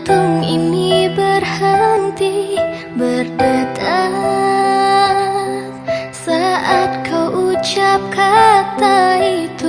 jantung ini berhenti berdetak saat kau ucap kata itu.